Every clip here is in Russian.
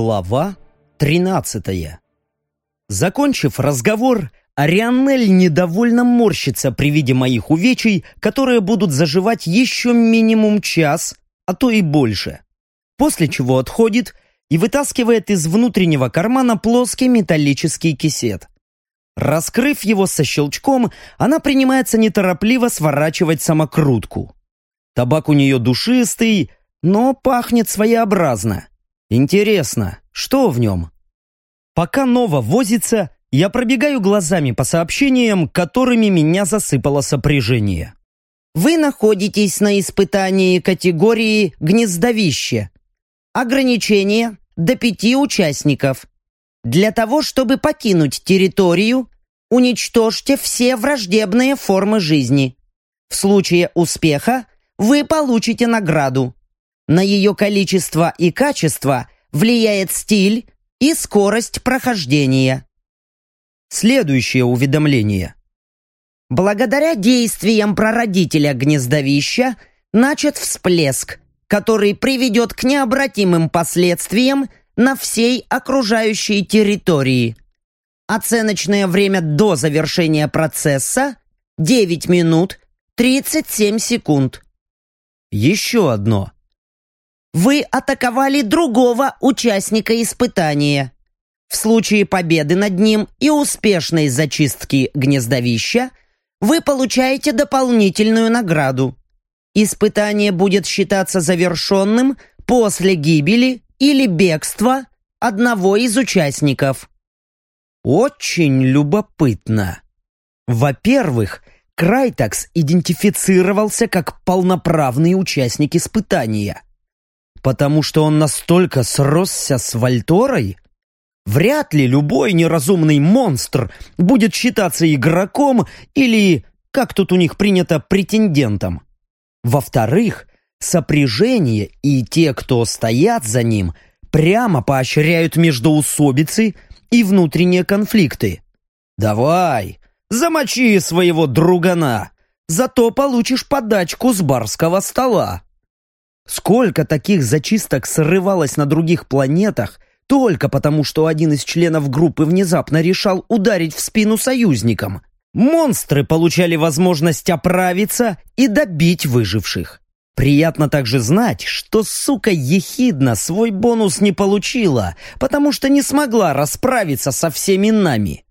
Глава 13 Закончив разговор, Арианель недовольно морщится при виде моих увечий, которые будут заживать еще минимум час, а то и больше. После чего отходит и вытаскивает из внутреннего кармана плоский металлический кисет. Раскрыв его со щелчком, она принимается неторопливо сворачивать самокрутку. Табак у нее душистый, но пахнет своеобразно. Интересно, что в нем? Пока Нова возится, я пробегаю глазами по сообщениям, которыми меня засыпало сопряжение. Вы находитесь на испытании категории «Гнездовище». Ограничение до пяти участников. Для того, чтобы покинуть территорию, уничтожьте все враждебные формы жизни. В случае успеха вы получите награду. На ее количество и качество влияет стиль и скорость прохождения. Следующее уведомление. Благодаря действиям прародителя гнездовища начат всплеск, который приведет к необратимым последствиям на всей окружающей территории. Оценочное время до завершения процесса – 9 минут 37 секунд. Еще одно. Вы атаковали другого участника испытания. В случае победы над ним и успешной зачистки гнездовища вы получаете дополнительную награду. Испытание будет считаться завершенным после гибели или бегства одного из участников. Очень любопытно. Во-первых, Крайтакс идентифицировался как полноправный участник испытания. Потому что он настолько сросся с Вальторой? Вряд ли любой неразумный монстр будет считаться игроком или, как тут у них принято, претендентом. Во-вторых, сопряжение и те, кто стоят за ним, прямо поощряют междоусобицы и внутренние конфликты. Давай, замочи своего другана, зато получишь подачку с барского стола. Сколько таких зачисток срывалось на других планетах только потому, что один из членов группы внезапно решал ударить в спину союзникам. Монстры получали возможность оправиться и добить выживших. Приятно также знать, что сука ехидна свой бонус не получила, потому что не смогла расправиться со всеми нами.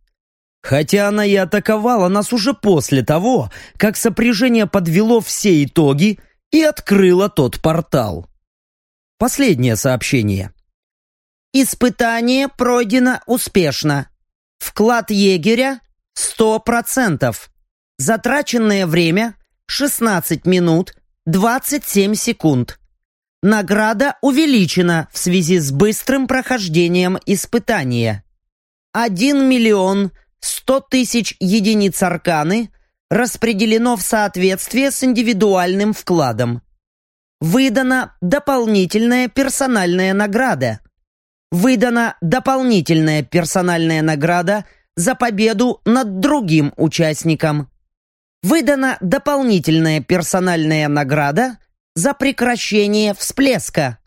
Хотя она и атаковала нас уже после того, как сопряжение подвело все итоги и открыла тот портал. Последнее сообщение. Испытание пройдено успешно. Вклад егеря 100%. Затраченное время 16 минут 27 секунд. Награда увеличена в связи с быстрым прохождением испытания. 1 миллион 100 тысяч единиц арканы распределено в соответствии с индивидуальным вкладом. Выдана дополнительная персональная награда. Выдана дополнительная персональная награда за победу над другим участником. Выдана дополнительная персональная награда за прекращение всплеска.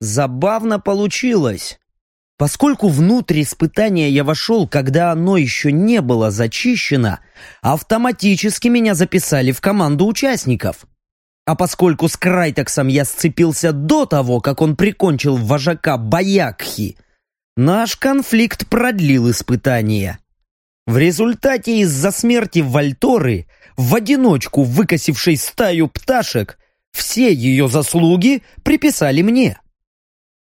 Забавно получилось. Поскольку внутрь испытания я вошел, когда оно еще не было зачищено, автоматически меня записали в команду участников. А поскольку с Крайтексом я сцепился до того, как он прикончил вожака Баякхи, наш конфликт продлил испытание. В результате из-за смерти Вальторы, в одиночку выкосившей стаю пташек, все ее заслуги приписали мне.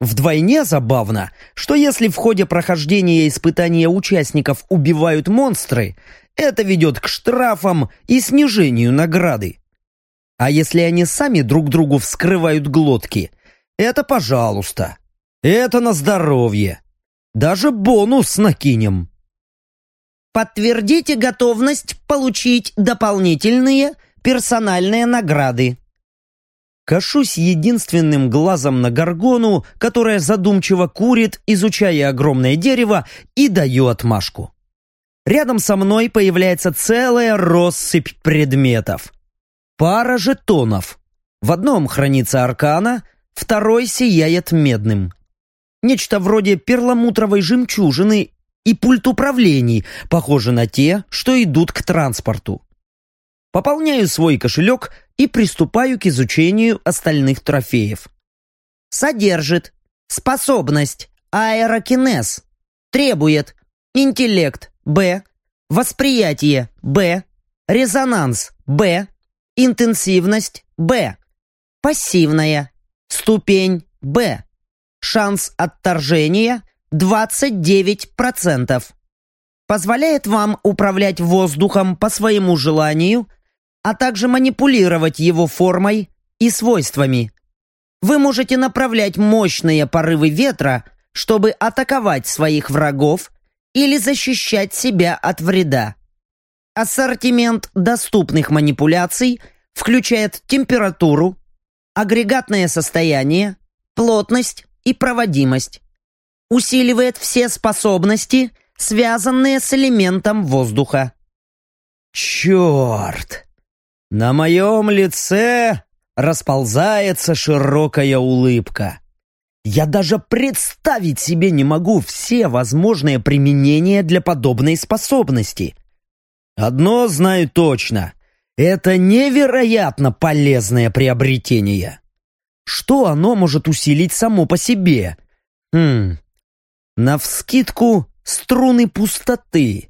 Вдвойне забавно, что если в ходе прохождения испытания участников убивают монстры, это ведет к штрафам и снижению награды. А если они сами друг другу вскрывают глотки, это пожалуйста. Это на здоровье. Даже бонус накинем. Подтвердите готовность получить дополнительные персональные награды. Кашусь единственным глазом на горгону, которая задумчиво курит, изучая огромное дерево, и даю отмашку. Рядом со мной появляется целая россыпь предметов. Пара жетонов. В одном хранится аркана, второй сияет медным. Нечто вроде перламутровой жемчужины и пульт управлений, похоже на те, что идут к транспорту. Пополняю свой кошелек и приступаю к изучению остальных трофеев. Содержит способность аэрокинез. Требует интеллект Б, восприятие Б, резонанс Б, интенсивность Б, пассивная, ступень Б, шанс отторжения 29%. Позволяет вам управлять воздухом по своему желанию, а также манипулировать его формой и свойствами. Вы можете направлять мощные порывы ветра, чтобы атаковать своих врагов или защищать себя от вреда. Ассортимент доступных манипуляций включает температуру, агрегатное состояние, плотность и проводимость. Усиливает все способности, связанные с элементом воздуха. Черт! На моем лице расползается широкая улыбка. Я даже представить себе не могу все возможные применения для подобной способности. Одно знаю точно. Это невероятно полезное приобретение. Что оно может усилить само по себе? Хм, навскидку струны пустоты.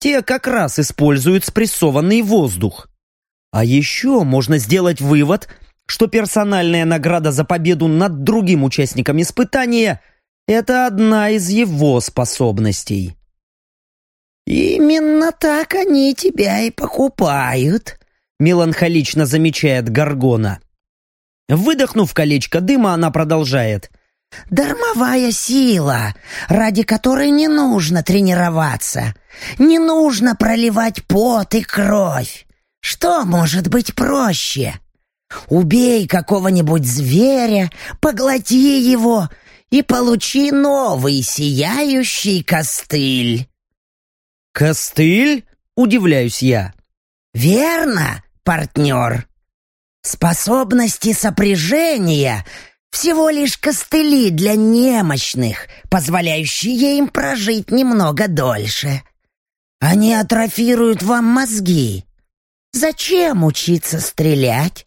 Те как раз используют спрессованный воздух. А еще можно сделать вывод, что персональная награда за победу над другим участником испытания – это одна из его способностей. «Именно так они тебя и покупают», – меланхолично замечает Гаргона. Выдохнув колечко дыма, она продолжает. «Дармовая сила, ради которой не нужно тренироваться, не нужно проливать пот и кровь. Что может быть проще? Убей какого-нибудь зверя, поглоти его и получи новый сияющий костыль». «Костыль?» — удивляюсь я. «Верно, партнер. Способности сопряжения — всего лишь костыли для немощных, позволяющие им прожить немного дольше. Они атрофируют вам мозги. Зачем учиться стрелять,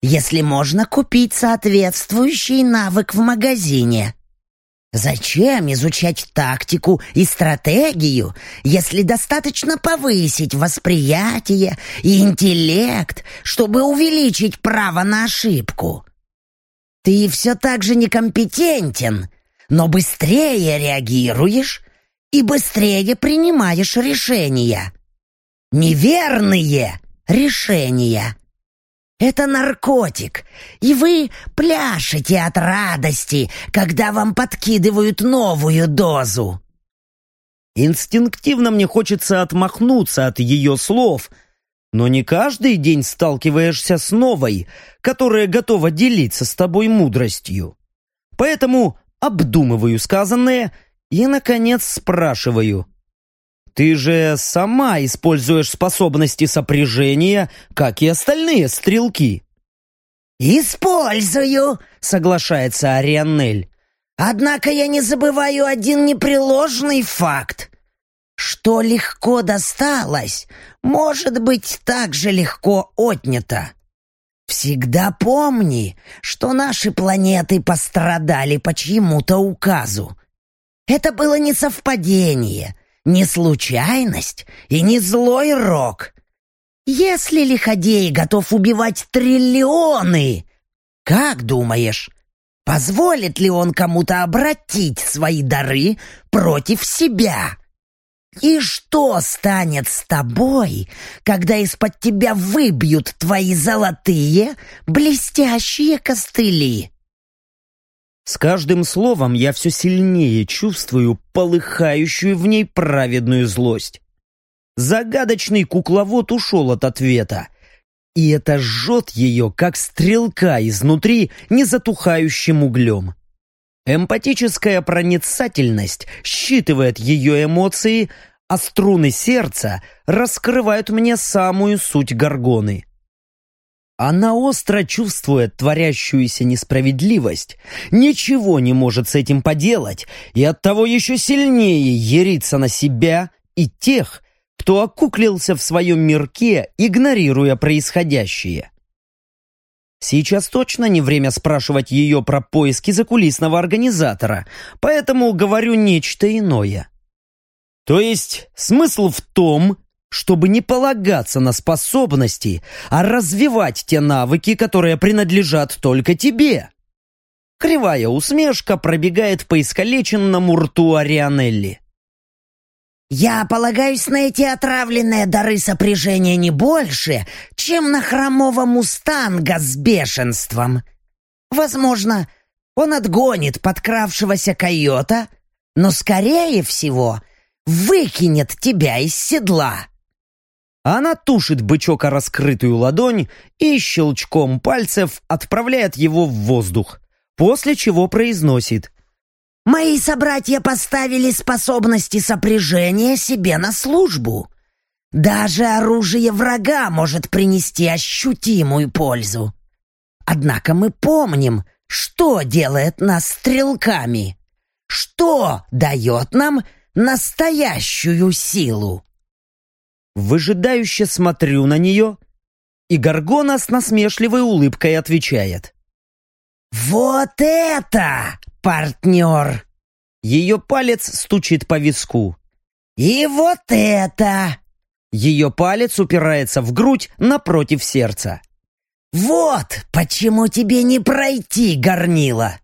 если можно купить соответствующий навык в магазине? Зачем изучать тактику и стратегию, если достаточно повысить восприятие и интеллект, чтобы увеличить право на ошибку? Ты все так же некомпетентен, но быстрее реагируешь и быстрее принимаешь решения. Неверные решения. Это наркотик, и вы пляшете от радости, когда вам подкидывают новую дозу. Инстинктивно мне хочется отмахнуться от ее слов, но не каждый день сталкиваешься с новой, которая готова делиться с тобой мудростью. Поэтому обдумываю сказанное и, наконец, спрашиваю. Ты же сама используешь способности сопряжения, как и остальные стрелки. «Использую», — соглашается Арианнель. «Однако я не забываю один непреложный факт. Что легко досталось, может быть так же легко отнято. Всегда помни, что наши планеты пострадали по чьему-то указу. Это было не совпадение, не случайность и не злой рок. Если лиходей готов убивать триллионы, как думаешь, позволит ли он кому-то обратить свои дары против себя? И что станет с тобой, когда из-под тебя выбьют твои золотые, блестящие костыли? С каждым словом я все сильнее чувствую полыхающую в ней праведную злость. Загадочный кукловод ушел от ответа, и это жжет ее, как стрелка изнутри незатухающим углем. Эмпатическая проницательность считывает ее эмоции, а струны сердца раскрывают мне самую суть горгоны. Она остро чувствует творящуюся несправедливость, ничего не может с этим поделать и оттого еще сильнее ерится на себя и тех, кто окуклился в своем мирке, игнорируя происходящее. Сейчас точно не время спрашивать ее про поиски закулисного организатора, поэтому говорю нечто иное. То есть смысл в том, чтобы не полагаться на способности, а развивать те навыки, которые принадлежат только тебе. Кривая усмешка пробегает по искалеченному рту Арианелли. «Я полагаюсь на эти отравленные дары сопряжения не больше, чем на хромого мустанга с бешенством. Возможно, он отгонит подкравшегося койота, но, скорее всего, выкинет тебя из седла». Она тушит бычок о раскрытую ладонь и щелчком пальцев отправляет его в воздух, после чего произносит Мои собратья поставили способности сопряжения себе на службу. Даже оружие врага может принести ощутимую пользу. Однако мы помним, что делает нас стрелками, что дает нам настоящую силу. Выжидающе смотрю на нее, и Гаргона с насмешливой улыбкой отвечает. «Вот это партнер!» Ее палец стучит по виску. «И вот это!» Ее палец упирается в грудь напротив сердца. «Вот почему тебе не пройти, горнила!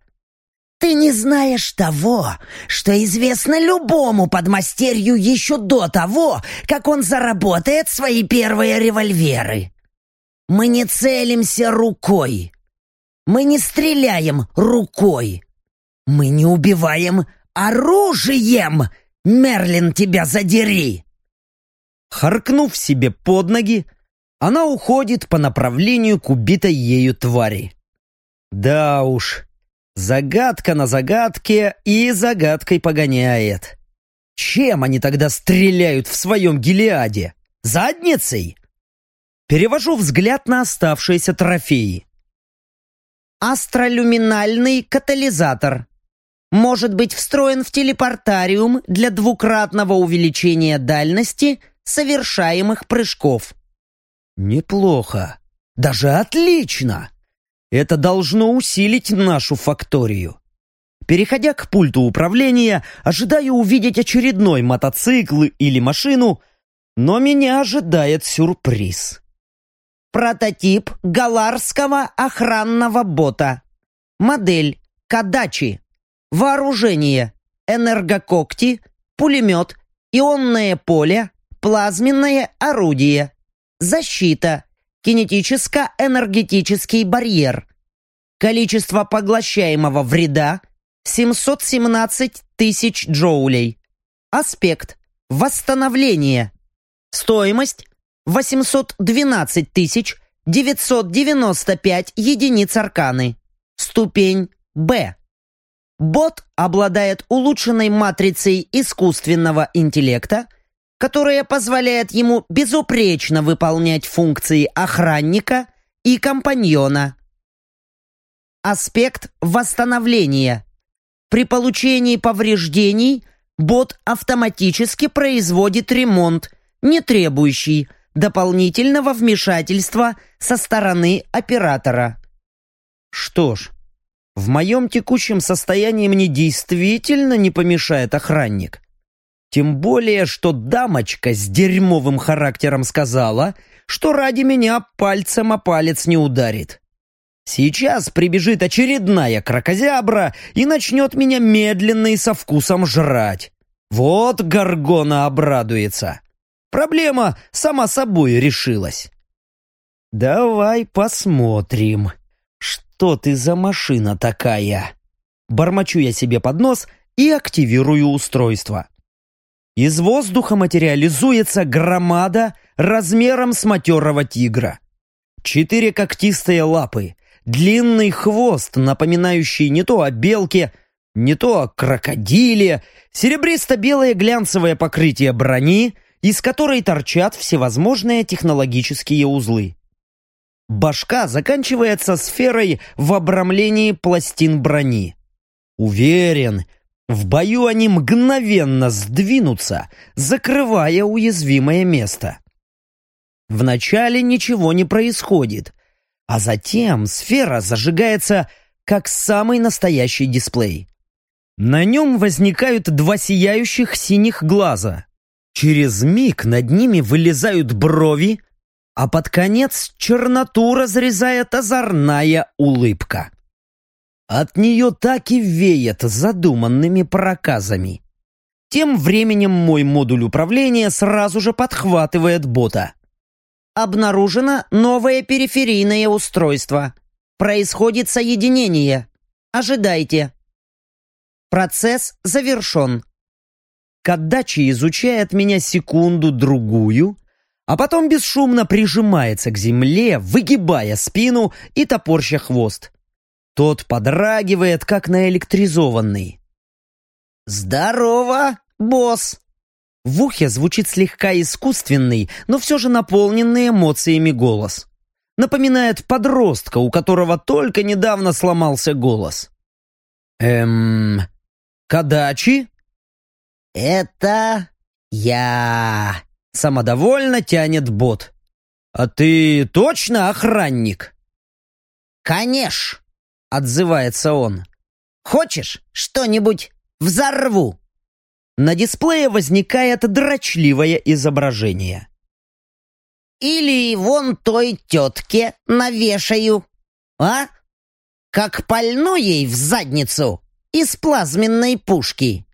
Ты не знаешь того, что известно любому подмастерью еще до того, как он заработает свои первые револьверы. Мы не целимся рукой. Мы не стреляем рукой. Мы не убиваем оружием! Мерлин, тебя задери!» Харкнув себе под ноги, она уходит по направлению к убитой ею твари. Да уж, загадка на загадке и загадкой погоняет. Чем они тогда стреляют в своем Гелиаде? Задницей? Перевожу взгляд на оставшиеся трофеи. Астролюминальный катализатор может быть встроен в телепортариум для двукратного увеличения дальности совершаемых прыжков. Неплохо. Даже отлично. Это должно усилить нашу факторию. Переходя к пульту управления, ожидаю увидеть очередной мотоцикл или машину, но меня ожидает сюрприз. Прототип галарского охранного бота. Модель Кадачи. Вооружение. Энергококти, пулемет, ионное поле, плазменное орудие. Защита. Кинетическо-энергетический барьер. Количество поглощаемого вреда 717 тысяч джоулей. Аспект. Восстановление. Стоимость 812 тысяч 995 единиц арканы. Ступень Б. Бот обладает улучшенной матрицей искусственного интеллекта, которая позволяет ему безупречно выполнять функции охранника и компаньона. Аспект восстановления. При получении повреждений бот автоматически производит ремонт, не требующий дополнительного вмешательства со стороны оператора. Что ж, в моем текущем состоянии мне действительно не помешает охранник. Тем более, что дамочка с дерьмовым характером сказала, что ради меня пальцем о палец не ударит. Сейчас прибежит очередная крокозябра и начнет меня медленно и со вкусом жрать. Вот Гаргона обрадуется. Проблема сама собой решилась. Давай посмотрим что ты за машина такая?» Бормочу я себе под нос и активирую устройство. Из воздуха материализуется громада размером с матерого тигра. Четыре когтистые лапы, длинный хвост, напоминающий не то о белке, не то о крокодиле, серебристо-белое глянцевое покрытие брони, из которой торчат всевозможные технологические узлы. Башка заканчивается сферой в обрамлении пластин брони. Уверен, в бою они мгновенно сдвинутся, закрывая уязвимое место. Вначале ничего не происходит, а затем сфера зажигается как самый настоящий дисплей. На нем возникают два сияющих синих глаза. Через миг над ними вылезают брови, а под конец черноту разрезает озорная улыбка. От нее так и веет задуманными проказами. Тем временем мой модуль управления сразу же подхватывает бота. Обнаружено новое периферийное устройство. Происходит соединение. Ожидайте. Процесс завершен. Кадачи изучает меня секунду-другую, а потом бесшумно прижимается к земле, выгибая спину и топорща хвост. Тот подрагивает, как наэлектризованный. «Здорово, босс!» В ухе звучит слегка искусственный, но все же наполненный эмоциями голос. Напоминает подростка, у которого только недавно сломался голос. «Эм... Кадачи?» «Это я...» Самодовольно тянет бот. «А ты точно охранник?» «Конечно!» — отзывается он. «Хочешь что-нибудь взорву?» На дисплее возникает дрочливое изображение. «Или вон той тетке навешаю, а? Как пальну ей в задницу из плазменной пушки.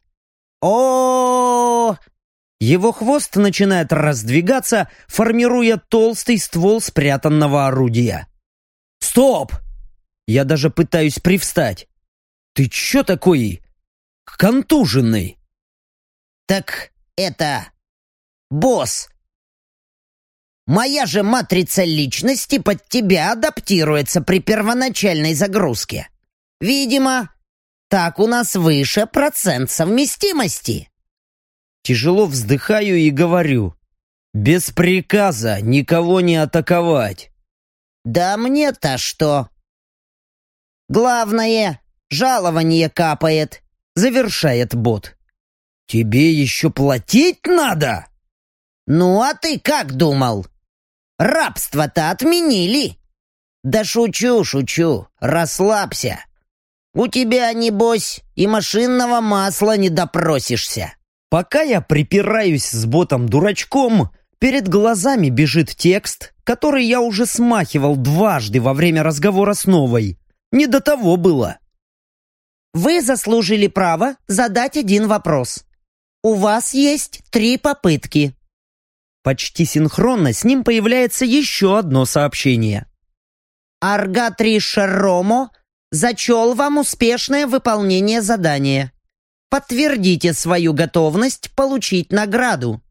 О, Его хвост начинает раздвигаться, формируя толстый ствол спрятанного орудия. «Стоп!» Я даже пытаюсь привстать. «Ты чё такой контуженный?» «Так это... босс. Моя же матрица личности под тебя адаптируется при первоначальной загрузке. Видимо, так у нас выше процент совместимости. Тяжело вздыхаю и говорю. Без приказа никого не атаковать. Да мне-то что? Главное, жалование капает, завершает бот. Тебе еще платить надо? Ну, а ты как думал? Рабство-то отменили. Да шучу, шучу, расслабься. У тебя, небось, и машинного масла не допросишься. Пока я припираюсь с ботом-дурачком, перед глазами бежит текст, который я уже смахивал дважды во время разговора с новой. Не до того было. Вы заслужили право задать один вопрос. У вас есть три попытки. Почти синхронно с ним появляется еще одно сообщение. Аргатри Шаромо зачел вам успешное выполнение задания. Подтвердите свою готовность получить награду.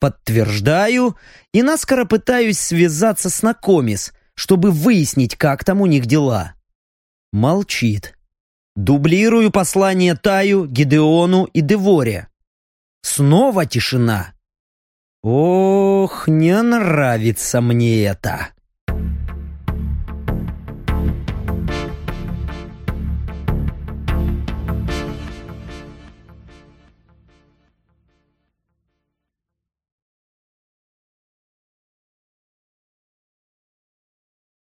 Подтверждаю и наскоро пытаюсь связаться с Накомис, чтобы выяснить, как там у них дела. Молчит. Дублирую послание Таю, Гидеону и Деворе. Снова тишина. Ох, не нравится мне это.